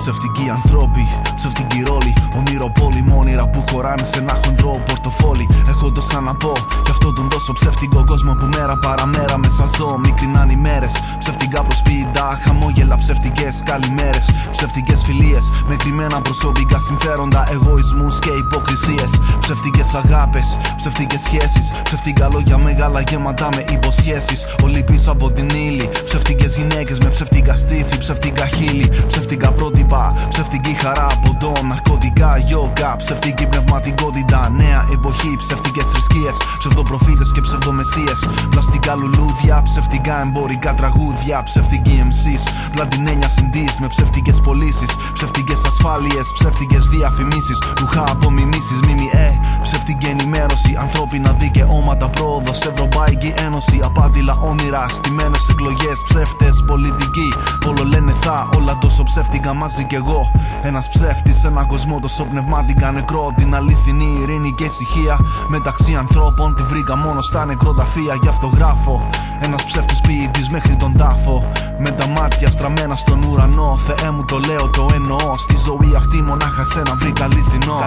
Ψευτικοί ανθρώποι, ψευτικοί ρόλοι. Ονειροπόλοι, μόνιρα που χωράνε σε ένα χοντρό πορτοφόλι. Έχω τόσα να πω για αυτόν τον τόσο ψεύτικο κόσμο που μέρα παραμέρα μέσα ζω. Μικρινάν οι μέρες. Ψευτικά προσποιητά, χαμόγελα, ψευτικές καλημέρες. Ψευτικές φιλίες με κρυμμένα προσωπικά συμφέροντα, εγωισμούς και υποκρισίες. Ψευτικές αγάπες, ψευτικές σχέσεις. Ψευτικά λόγια μεγάλα γεμάτα με υποσχέσεις. Όλοι πίσω από την ύλη. Ψευτικές γυναίκες με ψευτικά στήθη, ψευτικά χείλη. Ψευτικά πρότυπα, ψευτική χαρά από τον ναρκωτικά γιόγκα. Ψευτική πνευματικότητα, νέα εποχή. Ψευτικέ θρησκείες, ψευδοπροφήτες και ψευδομεσίες. Πλαστικά λουλούδια, ψευτικά εμπορικά τραγούδια. Ψευτικοί MCs, πλατινένια συντής με ψευτικέ πωλήσεις. Ψευτικέ ασφάλειες, ψευτικέ διαφημίσεις. Ρουχά απομιμήσει, ΜΜΕ. Ψευτική ενημέρωση, ανθρώπινα δικαιώματα, πρόοδος. Ευρωπαϊκή Ένωση, απάτηλα όνειρα. Στημένε εκλογές, ψεύτες, πολιτικοί. Όλο λένε θα, όλα τόσο ψεύτικα μαζί κι εγώ. Ένας ψεύτης, ένα κοσμό τόσο πνευματικά νεκρό. Την αληθινή ειρήνη και ησυχία μεταξύ ανθρώπων. Τη βρήκα μόνο στα νεκροταφεία, γι' αυτό γράφω. Ένας ψεύτης ποιητής μέχρι τον τάφο. Με τα μάτια στραμμένα στον ουρανό. Θεέ μου το λέω, το εννοώ. Στη ζωή αυτή μονάχα σένα βρήκα αληθινό.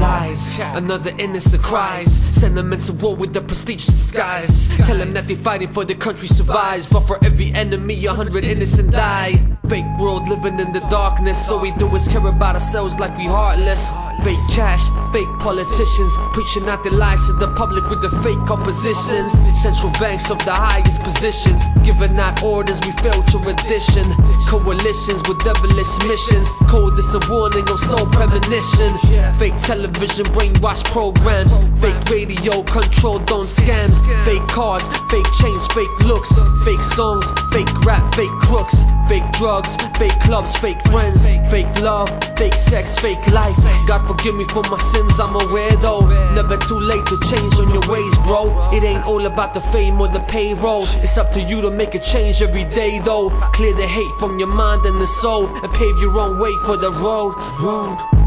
Lies, another innocent cries. Sentiments of war with the prestigious disguise. Tell them that they fighting for the country survives. But for every enemy, a hundred innocent die. Fake world living in the darkness. All we do is care about ourselves like we heartless. Fake cash, fake politicians preaching out their lies to the public with the fake oppositions. Central banks of the highest positions giving out orders we fail to addition. Coalitions with devilish missions. Code this a warning of soul premonition. Fake television, brainwash programs. Fake radio controlled on scams. Fake cars, fake chains, fake looks. Fake songs, fake rap, fake crooks. Fake drugs, fake clubs, fake friends. Fake love, fake sex, fake life. God forgive me for my sins, I'm aware though. Never too late to change on your ways, bro. It ain't all about the fame or the payroll. It's up to you to make a change every day though. Clear the hate from your mind and the soul and pave your own way for the road. Road.